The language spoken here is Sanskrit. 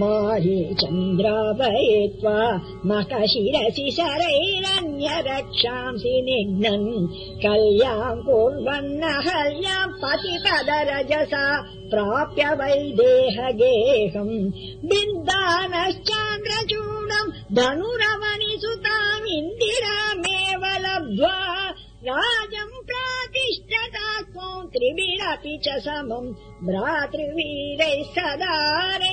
मारे चन्द्रावयित्वा मकशिरसि शरैरन्य रक्षांसि निघ्नन् कल्याम् कुर्वन्न हल्याम् पतिपदरजसा प्राप्य वै देह गेहम् बिन्दानश्चान्द्रचूडम् लब्ध्वा राजम् प्रातिष्ठतास्मौ त्रिभिरपि च समम् भ्रातृवीरैः सदारे